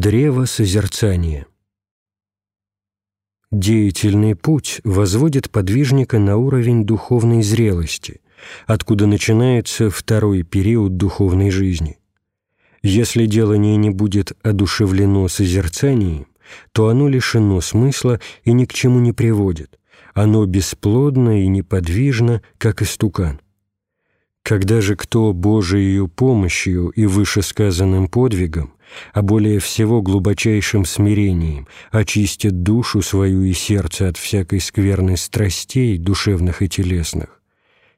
Древо созерцания Деятельный путь возводит подвижника на уровень духовной зрелости, откуда начинается второй период духовной жизни. Если делание не будет одушевлено созерцанием, то оно лишено смысла и ни к чему не приводит. Оно бесплодно и неподвижно, как истукан. Когда же кто Божией помощью и вышесказанным подвигом, а более всего глубочайшим смирением очистит душу свою и сердце от всякой скверной страстей, душевных и телесных,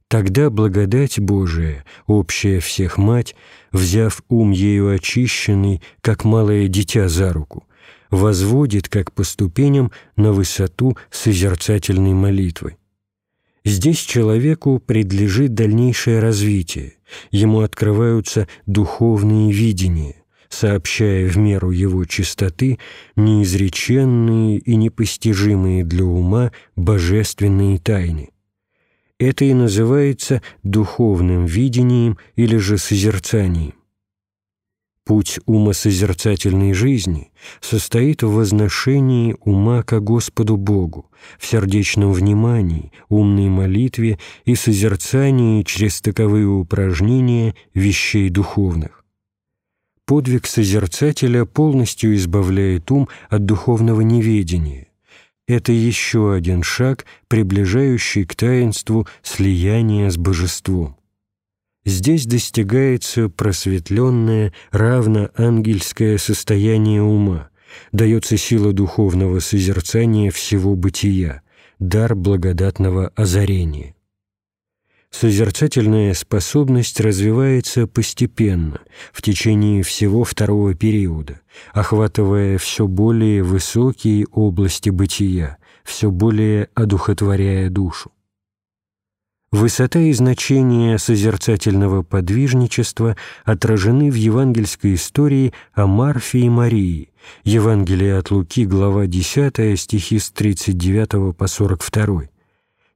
тогда благодать Божия, общая всех мать, взяв ум ею очищенный, как малое дитя за руку, возводит, как по ступеням, на высоту созерцательной молитвы. Здесь человеку предлежит дальнейшее развитие, ему открываются духовные видения, сообщая в меру его чистоты неизреченные и непостижимые для ума божественные тайны. Это и называется духовным видением или же созерцанием. Путь умосозерцательной жизни состоит в возношении ума ко Господу Богу, в сердечном внимании, умной молитве и созерцании через таковые упражнения вещей духовных. Подвиг созерцателя полностью избавляет ум от духовного неведения. Это еще один шаг, приближающий к таинству слияния с божеством. Здесь достигается просветленное, равноангельское состояние ума, дается сила духовного созерцания всего бытия, дар благодатного озарения. Созерцательная способность развивается постепенно, в течение всего второго периода, охватывая все более высокие области бытия, все более одухотворяя душу. Высота и значение созерцательного подвижничества отражены в евангельской истории о Марфе и Марии, Евангелие от Луки, глава 10, стихи с 39 по 42.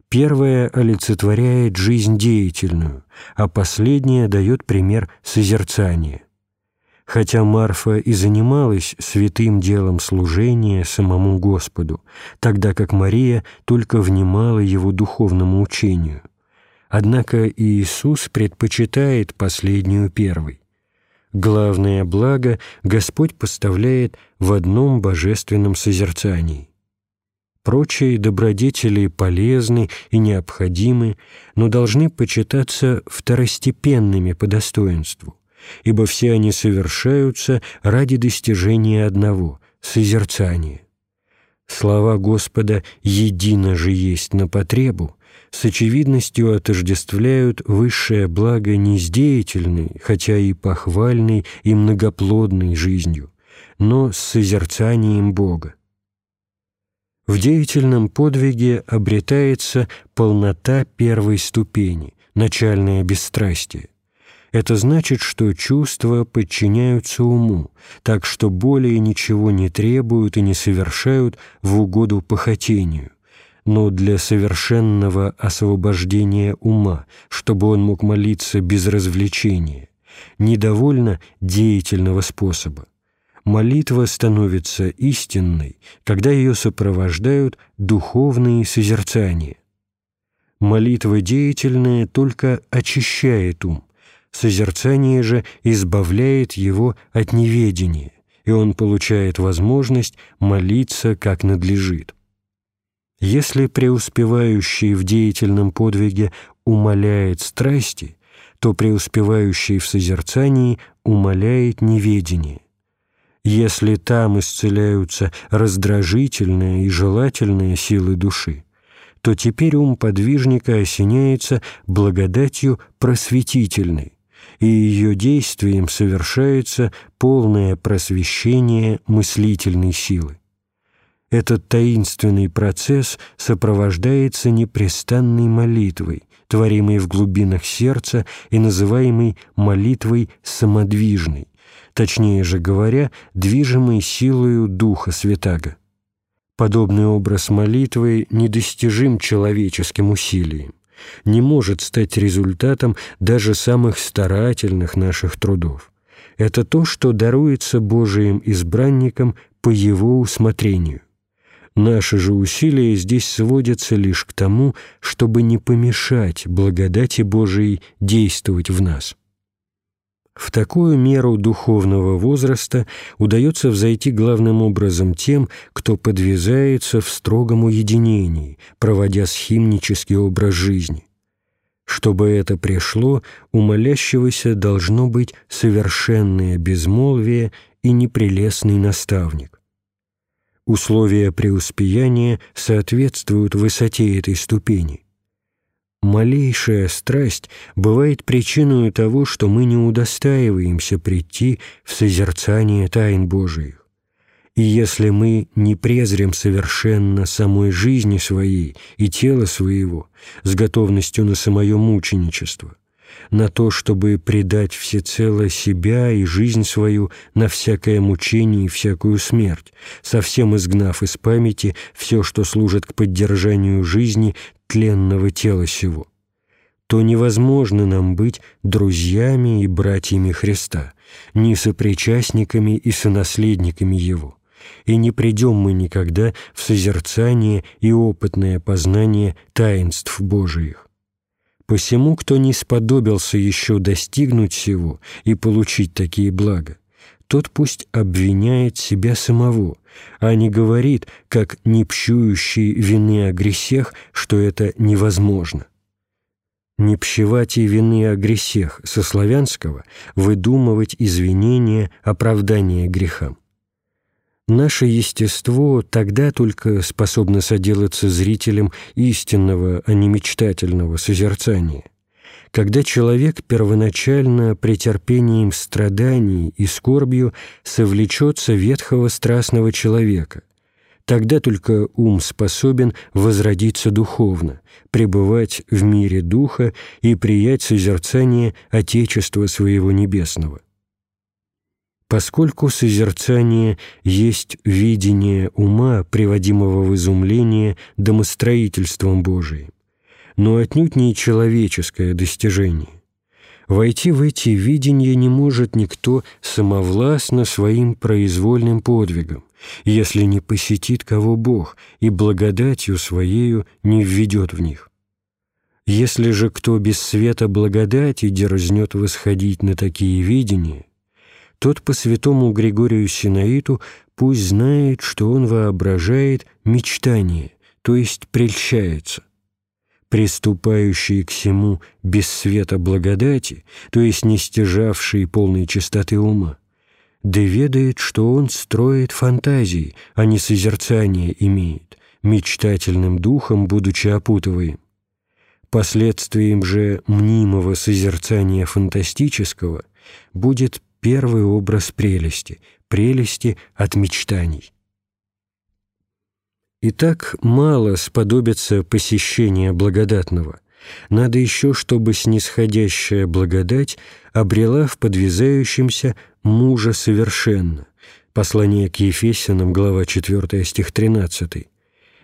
Первая олицетворяет жизнь деятельную, а последняя дает пример созерцания. Хотя Марфа и занималась святым делом служения самому Господу, тогда как Мария только внимала его духовному учению – Однако Иисус предпочитает последнюю первой. Главное благо Господь поставляет в одном божественном созерцании. Прочие добродетели полезны и необходимы, но должны почитаться второстепенными по достоинству, ибо все они совершаются ради достижения одного — созерцания. Слова Господа «едино же есть на потребу» с очевидностью отождествляют высшее благо не с деятельной, хотя и похвальной и многоплодной жизнью, но с созерцанием Бога. В деятельном подвиге обретается полнота первой ступени, начальное бесстрастие. Это значит, что чувства подчиняются уму, так что более ничего не требуют и не совершают в угоду похотению но для совершенного освобождения ума, чтобы он мог молиться без развлечения, недовольно деятельного способа. Молитва становится истинной, когда ее сопровождают духовные созерцания. Молитва деятельная только очищает ум, созерцание же избавляет его от неведения, и он получает возможность молиться как надлежит. Если преуспевающий в деятельном подвиге умаляет страсти, то преуспевающий в созерцании умаляет неведение. Если там исцеляются раздражительные и желательные силы души, то теперь ум подвижника осеняется благодатью просветительной, и ее действием совершается полное просвещение мыслительной силы. Этот таинственный процесс сопровождается непрестанной молитвой, творимой в глубинах сердца и называемой молитвой самодвижной, точнее же говоря, движимой силою Духа Святаго. Подобный образ молитвы недостижим человеческим усилием, не может стать результатом даже самых старательных наших трудов. – это то, что даруется Божиим избранникам по Его усмотрению. Наши же усилия здесь сводятся лишь к тому, чтобы не помешать благодати Божией действовать в нас. В такую меру духовного возраста удается взойти главным образом тем, кто подвязается в строгом уединении, проводя схимнический образ жизни. Чтобы это пришло, у молящегося должно быть совершенное безмолвие и непрелестный наставник. Условия преуспеяния соответствуют высоте этой ступени. Малейшая страсть бывает причиной того, что мы не удостаиваемся прийти в созерцание тайн Божиих. И если мы не презрем совершенно самой жизни своей и тела своего с готовностью на самое мученичество, на то, чтобы предать всецело себя и жизнь свою на всякое мучение и всякую смерть, совсем изгнав из памяти все, что служит к поддержанию жизни тленного тела сего, то невозможно нам быть друзьями и братьями Христа, не сопричастниками и сонаследниками Его и не придем мы никогда в созерцание и опытное познание таинств Божиих. Посему, кто не сподобился еще достигнуть всего и получить такие блага, тот пусть обвиняет себя самого, а не говорит, как не пщующий вины о гресех, что это невозможно. Не пщевать и вины о гресех со славянского выдумывать извинения, оправдания грехам. Наше естество тогда только способно соделаться зрителем истинного, а не мечтательного созерцания. Когда человек первоначально претерпением страданий и скорбью совлечется ветхого страстного человека, тогда только ум способен возродиться духовно, пребывать в мире духа и приять созерцание Отечества своего небесного. Поскольку созерцание есть видение ума, приводимого в изумление домостроительством Божиим, но отнюдь не человеческое достижение. Войти в эти видения не может никто самовластно своим произвольным подвигом, если не посетит кого Бог и благодатью Своею не введет в них. Если же кто без света благодати дерзнет восходить на такие видения – тот по святому Григорию Синаиту пусть знает, что он воображает мечтание, то есть прельщается. Приступающий к всему без света благодати, то есть не стяжавший полной чистоты ума, да ведает, что он строит фантазии, а не созерцание имеет, мечтательным духом будучи опутываем. Последствием же мнимого созерцания фантастического будет первый образ прелести, прелести от мечтаний. Итак, мало сподобится посещения благодатного. Надо еще, чтобы снисходящая благодать обрела в подвязающемся мужа совершенно. Послание к Ефесянам, глава 4, стих 13.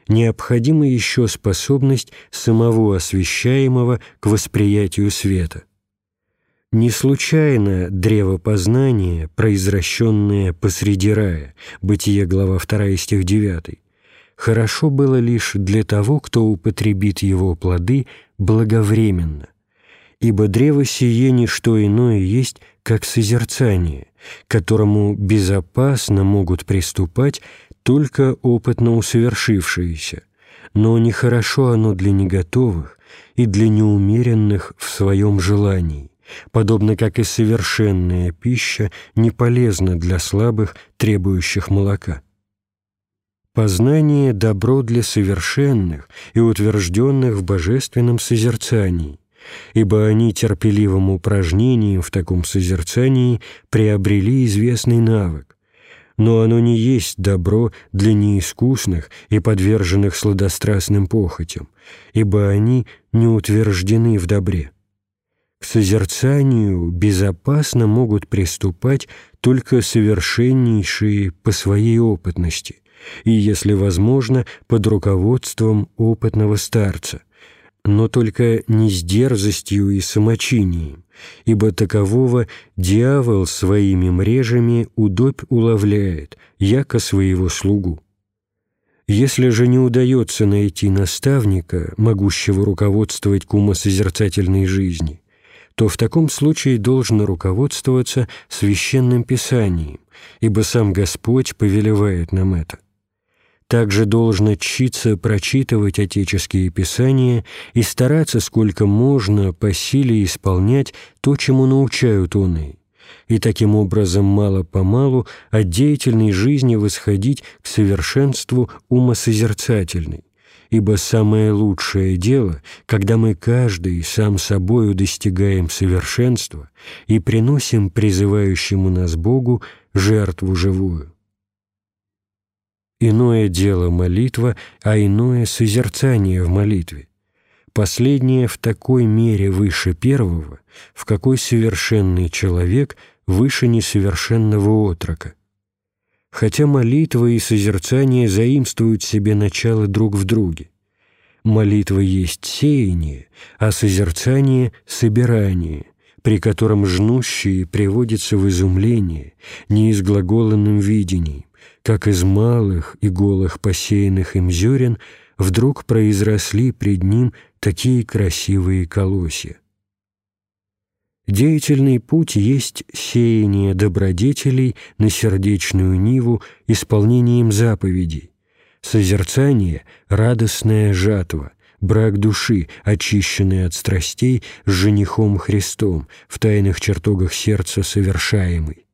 Необходима еще способность самого освящаемого к восприятию света. Не случайно древо познания, произращенное посреди рая, Бытие, глава 2, стих 9, хорошо было лишь для того, кто употребит его плоды благовременно, ибо древо сие не что иное есть, как созерцание, которому безопасно могут приступать только опытно усовершившиеся, но нехорошо оно для неготовых и для неумеренных в своем желании подобно как и совершенная пища не полезна для слабых, требующих молока. Познание – добро для совершенных и утвержденных в божественном созерцании, ибо они терпеливым упражнением в таком созерцании приобрели известный навык, но оно не есть добро для неискусных и подверженных сладострастным похотям, ибо они не утверждены в добре. К созерцанию безопасно могут приступать только совершеннейшие по своей опытности и, если возможно, под руководством опытного старца. но только не с дерзостью и самочинием, ибо такового дьявол своими мрежами удобь уловляет, яко своего слугу. Если же не удается найти наставника, могущего руководствовать к умосозерцательной жизни, то в таком случае должно руководствоваться священным писанием, ибо сам Господь повелевает нам это. Также должно читься прочитывать отеческие писания и стараться сколько можно по силе исполнять то, чему научают он и таким образом мало-помалу от деятельной жизни восходить к совершенству умосозерцательной, ибо самое лучшее дело, когда мы каждый сам собою достигаем совершенства и приносим призывающему нас Богу жертву живую. Иное дело молитва, а иное созерцание в молитве. Последнее в такой мере выше первого, в какой совершенный человек выше несовершенного отрока. Хотя молитва и созерцание заимствуют себе начало друг в друге. Молитва есть сеяние, а созерцание — собирание, при котором жнущие приводятся в изумление, неизглаголенным видением, как из малых и голых посеянных им зерен вдруг произросли пред ним такие красивые колосья. Деятельный путь есть сеяние добродетелей на сердечную ниву исполнением заповедей, созерцание — радостная жатва, брак души, очищенный от страстей с женихом Христом, в тайных чертогах сердца совершаемый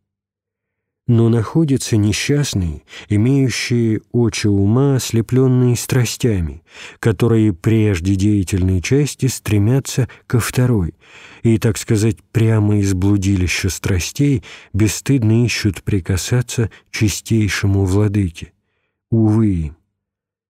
но находятся несчастные, имеющие очи ума, ослепленные страстями, которые прежде деятельной части стремятся ко второй, и, так сказать, прямо из блудилища страстей бесстыдно ищут прикасаться чистейшему владыке. Увы!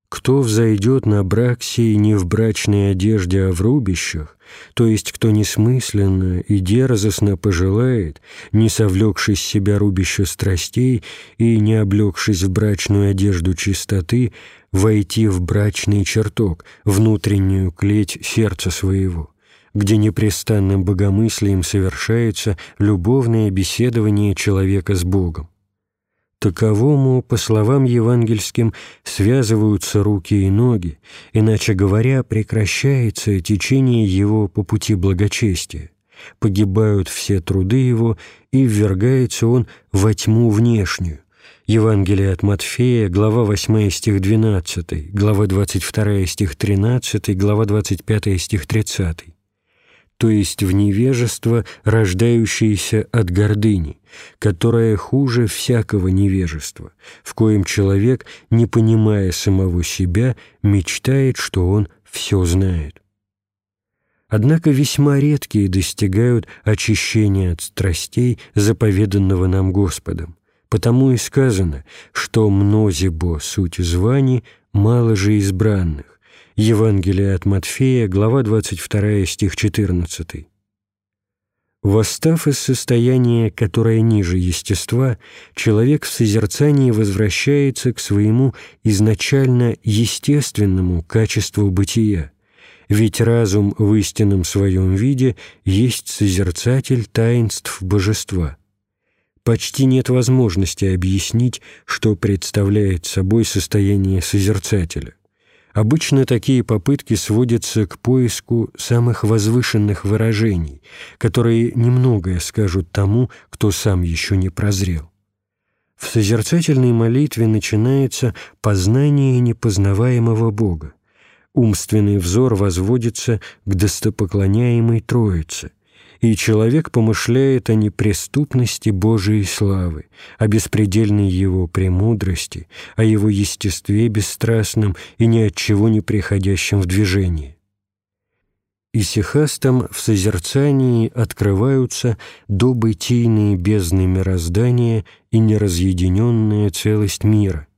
Кто взойдет на брак сей не в брачной одежде, а в рубищах, то есть кто несмысленно и дерзостно пожелает, не совлекшись себя рубища страстей и не облегшись в брачную одежду чистоты, войти в брачный чертог, внутреннюю клеть сердца своего, где непрестанным богомыслием совершается любовное беседование человека с Богом. Таковому, по словам евангельским, связываются руки и ноги, иначе говоря, прекращается течение его по пути благочестия, погибают все труды его, и ввергается он во тьму внешнюю. Евангелие от Матфея, глава 8 стих 12, глава 22 стих 13, глава 25 стих 30 то есть в невежество, рождающееся от гордыни, которое хуже всякого невежества, в коем человек, не понимая самого себя, мечтает, что он все знает. Однако весьма редкие достигают очищения от страстей, заповеданного нам Господом, потому и сказано, что мнозибо суть званий, мало же избранных, Евангелие от Матфея, глава 22, стих 14. Восстав из состояния, которое ниже естества, человек в созерцании возвращается к своему изначально естественному качеству бытия, ведь разум в истинном своем виде есть созерцатель таинств божества. Почти нет возможности объяснить, что представляет собой состояние созерцателя – Обычно такие попытки сводятся к поиску самых возвышенных выражений, которые немногое скажут тому, кто сам еще не прозрел. В созерцательной молитве начинается познание непознаваемого Бога. Умственный взор возводится к достопоклоняемой Троице, и человек помышляет о неприступности Божией славы, о беспредельной Его премудрости, о Его естестве бесстрастном и ни от чего не приходящем в движение. Исихастом в созерцании открываются добытийные бездны мироздания и неразъединенная целость мира –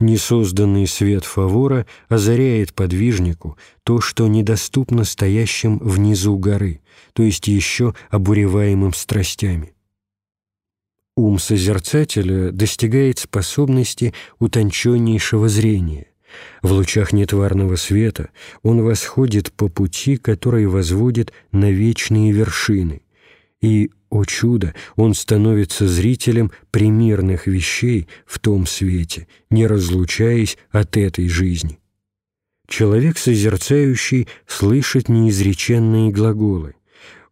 Несозданный свет фавора озаряет подвижнику то, что недоступно стоящим внизу горы, то есть еще обуреваемым страстями. Ум созерцателя достигает способности утонченнейшего зрения, В лучах нетварного света он восходит по пути, который возводит на вечные вершины, и, о чудо, он становится зрителем примерных вещей в том свете, не разлучаясь от этой жизни. Человек, созерцающий, слышит неизреченные глаголы.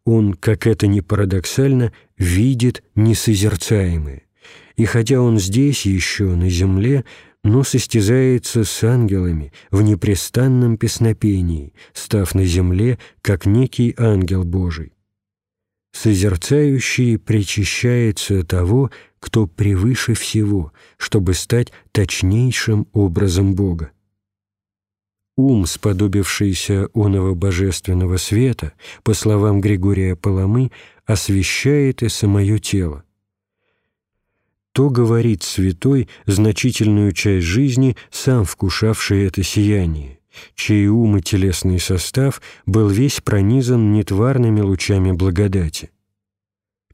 Он, как это ни парадоксально, видит несозерцаемое. И хотя он здесь еще, на земле, но состязается с ангелами в непрестанном песнопении, став на земле, как некий ангел Божий. Созерцающий причащается того, кто превыше всего, чтобы стать точнейшим образом Бога. Ум, сподобившийся оного божественного света, по словам Григория Паламы, освещает и самое тело. То говорит святой значительную часть жизни, сам вкушавший это сияние, чей ум и телесный состав был весь пронизан нетварными лучами благодати.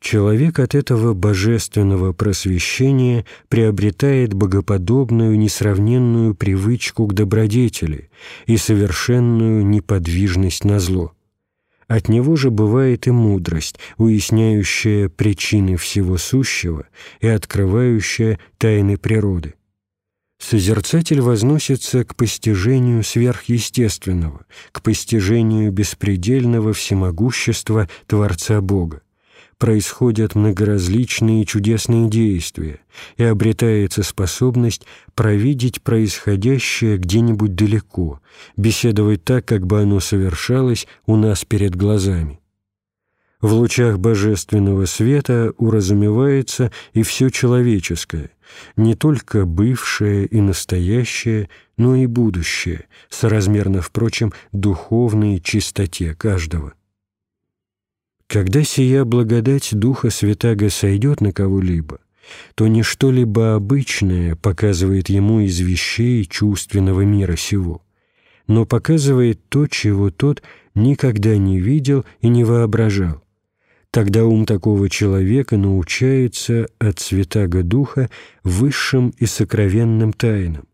Человек от этого божественного просвещения приобретает богоподобную несравненную привычку к добродетели и совершенную неподвижность на зло. От него же бывает и мудрость, уясняющая причины всего сущего и открывающая тайны природы. Созерцатель возносится к постижению сверхъестественного, к постижению беспредельного всемогущества Творца Бога происходят многоразличные чудесные действия и обретается способность провидеть происходящее где-нибудь далеко, беседовать так, как бы оно совершалось у нас перед глазами. В лучах божественного света уразумевается и все человеческое, не только бывшее и настоящее, но и будущее, соразмерно, впрочем, духовной чистоте каждого. Когда сия благодать Духа Святаго сойдет на кого-либо, то не что-либо обычное показывает ему из вещей чувственного мира сего, но показывает то, чего тот никогда не видел и не воображал. Тогда ум такого человека научается от Святаго Духа высшим и сокровенным тайнам,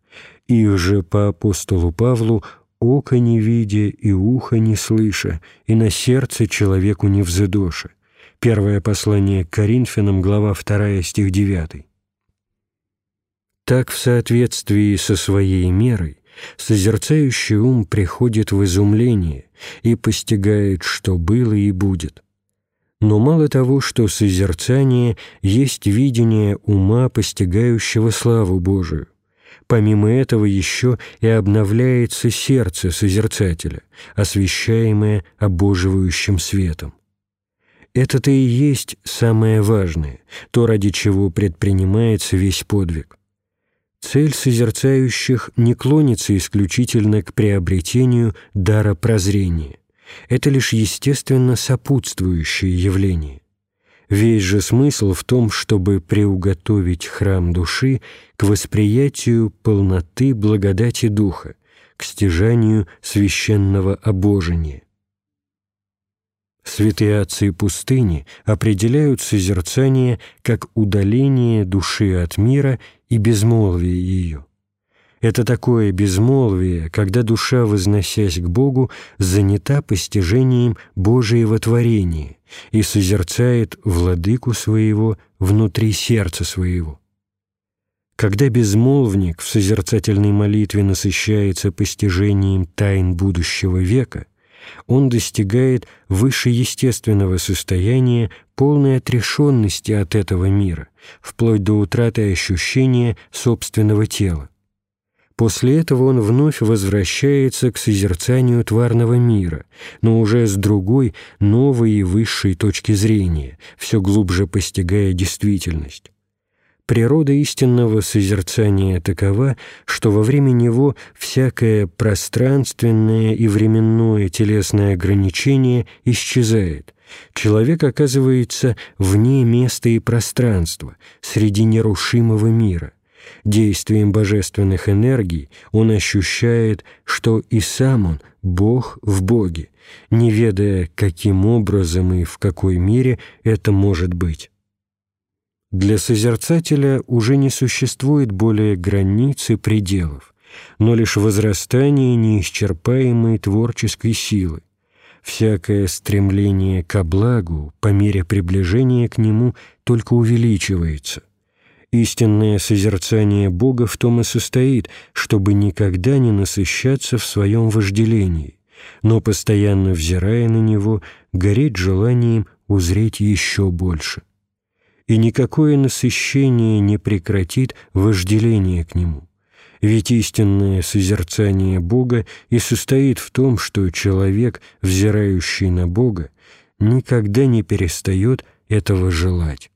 их же по апостолу Павлу око не видя и ухо не слыша, и на сердце человеку не взыдоша». Первое послание к Коринфянам, глава 2, стих 9. Так в соответствии со своей мерой созерцающий ум приходит в изумление и постигает, что было и будет. Но мало того, что созерцание есть видение ума, постигающего славу Божию, Помимо этого еще и обновляется сердце созерцателя, освещаемое обоживающим светом. Это-то и есть самое важное, то, ради чего предпринимается весь подвиг. Цель созерцающих не клонится исключительно к приобретению дара прозрения. Это лишь естественно сопутствующее явление. Весь же смысл в том, чтобы приуготовить храм души к восприятию полноты благодати Духа, к стяжанию священного обожения. Святые отцы пустыни определяют созерцание как удаление души от мира и безмолвие ее. Это такое безмолвие, когда душа, возносясь к Богу, занята постижением Божьего творения и созерцает владыку своего внутри сердца своего. Когда безмолвник в созерцательной молитве насыщается постижением тайн будущего века, он достигает высшеестественного состояния полной отрешенности от этого мира, вплоть до утраты ощущения собственного тела. После этого он вновь возвращается к созерцанию тварного мира, но уже с другой, новой и высшей точки зрения, все глубже постигая действительность. Природа истинного созерцания такова, что во время него всякое пространственное и временное телесное ограничение исчезает. Человек оказывается вне места и пространства, среди нерушимого мира действием божественных энергий он ощущает, что и сам он Бог в Боге, не ведая, каким образом и в какой мере это может быть. Для созерцателя уже не существует более границ и пределов, но лишь возрастание неисчерпаемой творческой силы. Всякое стремление ко благу по мере приближения к нему только увеличивается. Истинное созерцание Бога в том и состоит, чтобы никогда не насыщаться в своем вожделении, но, постоянно взирая на Него, гореть желанием узреть еще больше. И никакое насыщение не прекратит вожделение к Нему. Ведь истинное созерцание Бога и состоит в том, что человек, взирающий на Бога, никогда не перестает этого желать.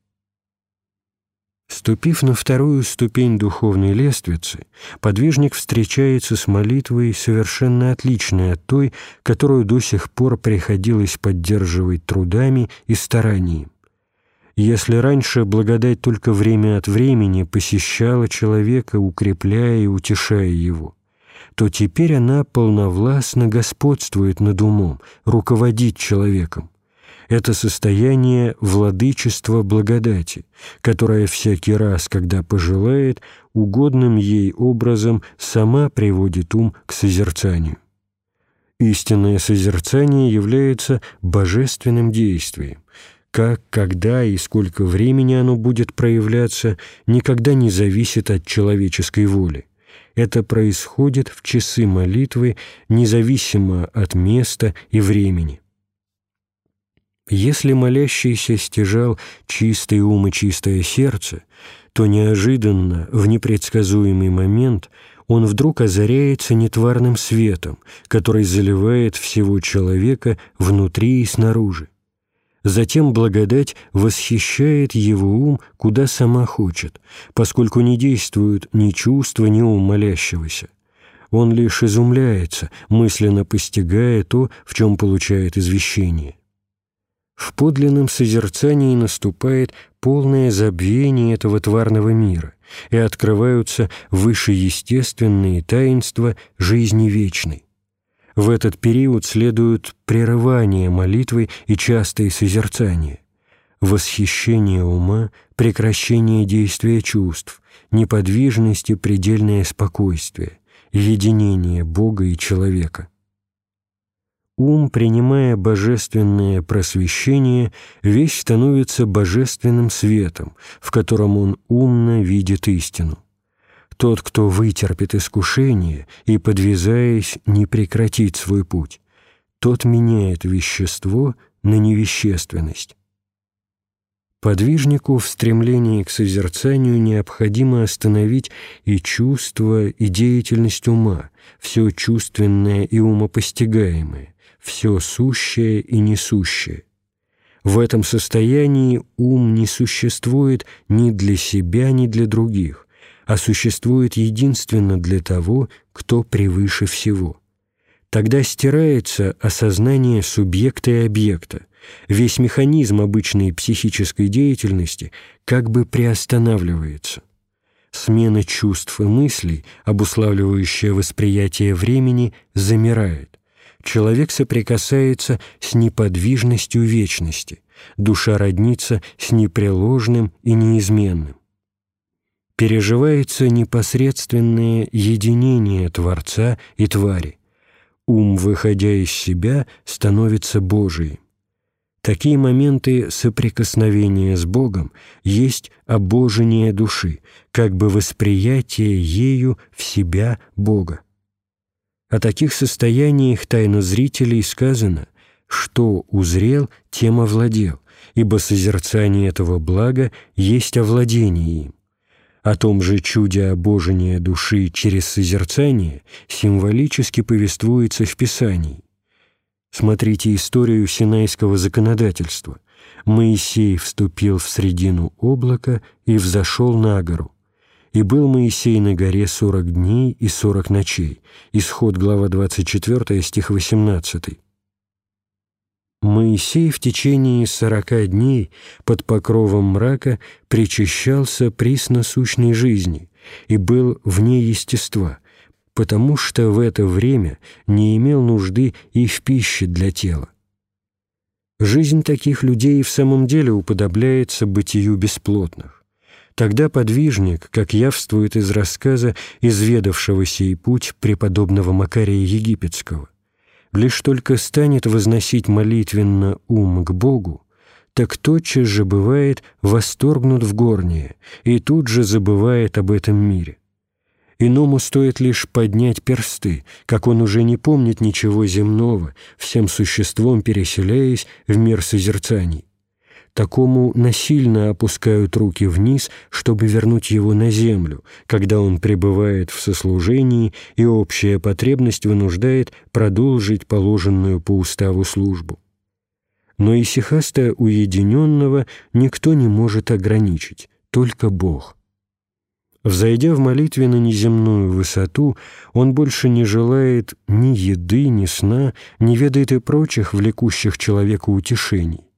Ступив на вторую ступень духовной лествицы, подвижник встречается с молитвой, совершенно отличной от той, которую до сих пор приходилось поддерживать трудами и старанием. Если раньше благодать только время от времени посещала человека, укрепляя и утешая его, то теперь она полновластно господствует над умом, руководит человеком. Это состояние владычества благодати, которое всякий раз, когда пожелает, угодным ей образом сама приводит ум к созерцанию. Истинное созерцание является божественным действием, как, когда и сколько времени оно будет проявляться, никогда не зависит от человеческой воли. Это происходит в часы молитвы, независимо от места и времени. Если молящийся стяжал чистый ум и чистое сердце, то неожиданно, в непредсказуемый момент, он вдруг озаряется нетварным светом, который заливает всего человека внутри и снаружи. Затем благодать восхищает его ум, куда сама хочет, поскольку не действуют ни чувства, ни ум молящегося. Он лишь изумляется, мысленно постигая то, в чем получает извещение. В подлинном созерцании наступает полное забвение этого тварного мира, и открываются высшеестественные таинства жизни вечной. В этот период следуют прерывание молитвы и частые созерцания, восхищение ума, прекращение действия чувств, неподвижность и предельное спокойствие, единение Бога и человека. Ум, принимая божественное просвещение, весь становится божественным светом, в котором он умно видит истину. Тот, кто вытерпит искушение и, подвязаясь, не прекратит свой путь, тот меняет вещество на невещественность. Подвижнику в стремлении к созерцанию необходимо остановить и чувство, и деятельность ума, все чувственное и умопостигаемое, все сущее и несущее. В этом состоянии ум не существует ни для себя, ни для других а существует единственно для того, кто превыше всего. Тогда стирается осознание субъекта и объекта, весь механизм обычной психической деятельности как бы приостанавливается. Смена чувств и мыслей, обуславливающая восприятие времени, замирает. Человек соприкасается с неподвижностью вечности, душа роднится с непреложным и неизменным переживается непосредственное единение Творца и твари. Ум, выходя из себя, становится Божиим. Такие моменты соприкосновения с Богом есть обожение души, как бы восприятие ею в себя Бога. О таких состояниях тайнозрителей сказано, что узрел, тем овладел, ибо созерцание этого блага есть овладение им. О том же чуде обожения души через созерцание символически повествуется в Писании. Смотрите историю Синайского законодательства. Моисей вступил в средину облака и взошел на гору. И был Моисей на горе сорок дней и сорок ночей. Исход, глава 24, стих 18. Моисей в течение сорока дней под покровом мрака причащался присносущной жизни и был вне естества, потому что в это время не имел нужды и в пище для тела. Жизнь таких людей в самом деле уподобляется бытию бесплотных. Тогда подвижник, как явствует из рассказа изведавшего сей путь преподобного Макария Египетского, лишь только станет возносить молитвенно ум к Богу, так тотчас же бывает восторгнут в горнее и тут же забывает об этом мире. Иному стоит лишь поднять персты, как он уже не помнит ничего земного, всем существом переселяясь в мир созерцаний. Такому насильно опускают руки вниз, чтобы вернуть его на землю, когда он пребывает в сослужении и общая потребность вынуждает продолжить положенную по уставу службу но исихаста уединенного никто не может ограничить, только Бог. Взойдя в молитве на неземную высоту, он больше не желает ни еды, ни сна, не ведает и прочих влекущих человека утешений.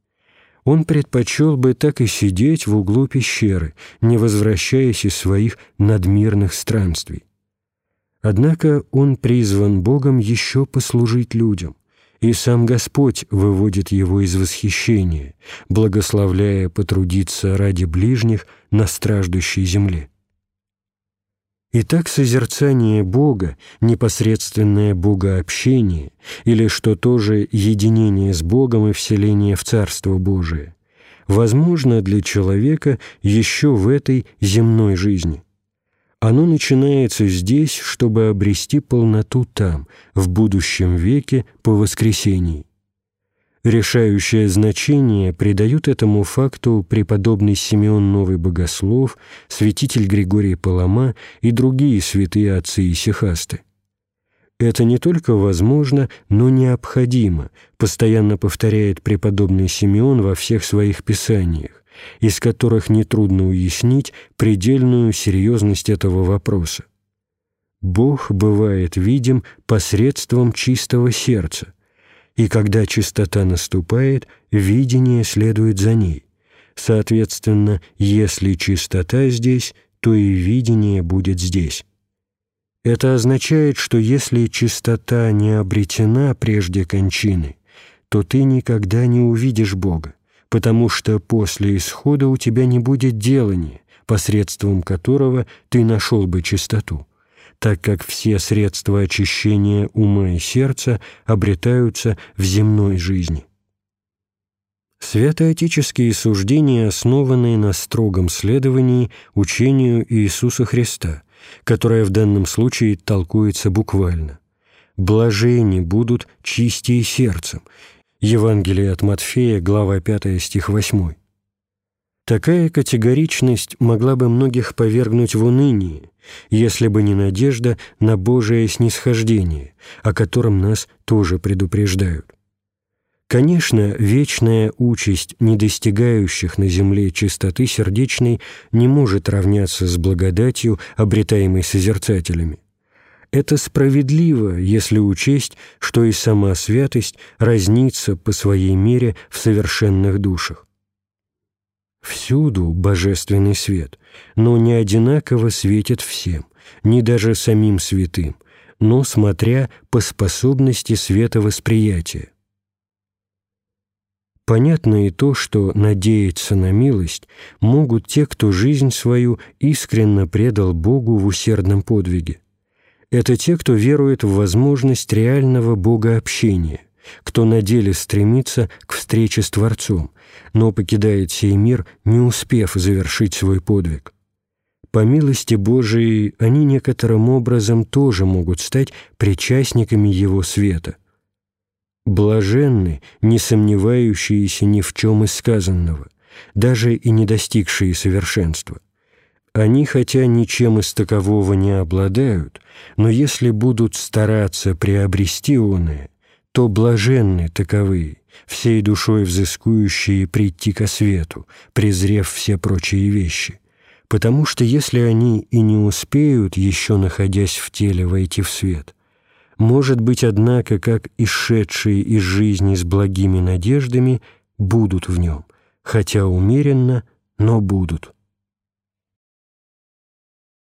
Он предпочел бы так и сидеть в углу пещеры, не возвращаясь из своих надмирных странствий. Однако он призван Богом еще послужить людям – и сам Господь выводит его из восхищения, благословляя потрудиться ради ближних на страждущей земле. Итак, созерцание Бога, непосредственное богообщение, или, что тоже, единение с Богом и вселение в Царство Божие, возможно для человека еще в этой земной жизни. Оно начинается здесь, чтобы обрести полноту там, в будущем веке по воскресении. Решающее значение придают этому факту преподобный Симеон Новый Богослов, святитель Григорий Палама и другие святые отцы и сихасты. Это не только возможно, но необходимо, постоянно повторяет преподобный Симеон во всех своих писаниях, из которых нетрудно уяснить предельную серьезность этого вопроса. Бог бывает видим посредством чистого сердца, и когда чистота наступает, видение следует за ней. Соответственно, если чистота здесь, то и видение будет здесь. Это означает, что если чистота не обретена прежде кончины, то ты никогда не увидишь Бога потому что после исхода у тебя не будет делания, посредством которого ты нашел бы чистоту, так как все средства очищения ума и сердца обретаются в земной жизни. Святоотеческие суждения основаны на строгом следовании учению Иисуса Христа, которое в данном случае толкуется буквально. «Блажени будут чистее сердцем, Евангелие от Матфея, глава 5, стих 8. Такая категоричность могла бы многих повергнуть в уныние, если бы не надежда на Божие снисхождение, о котором нас тоже предупреждают. Конечно, вечная участь недостигающих на земле чистоты сердечной не может равняться с благодатью, обретаемой созерцателями. Это справедливо, если учесть, что и сама святость разнится по своей мере в совершенных душах. Всюду божественный свет, но не одинаково светит всем, ни даже самим святым, но смотря по способности световосприятия. Понятно и то, что надеяться на милость могут те, кто жизнь свою искренно предал Богу в усердном подвиге это те, кто верует в возможность реального богообщения, кто на деле стремится к встрече с Творцом, но покидает сей мир, не успев завершить свой подвиг. По милости Божией они некоторым образом тоже могут стать причастниками Его света. Блаженны, не сомневающиеся ни в чем из сказанного, даже и не достигшие совершенства. Они, хотя ничем из такового не обладают, но если будут стараться приобрести оное, то блаженны таковые, всей душой взыскующие прийти ко свету, презрев все прочие вещи. Потому что если они и не успеют, еще находясь в теле, войти в свет, может быть, однако, как исшедшие из жизни с благими надеждами, будут в нем, хотя умеренно, но будут.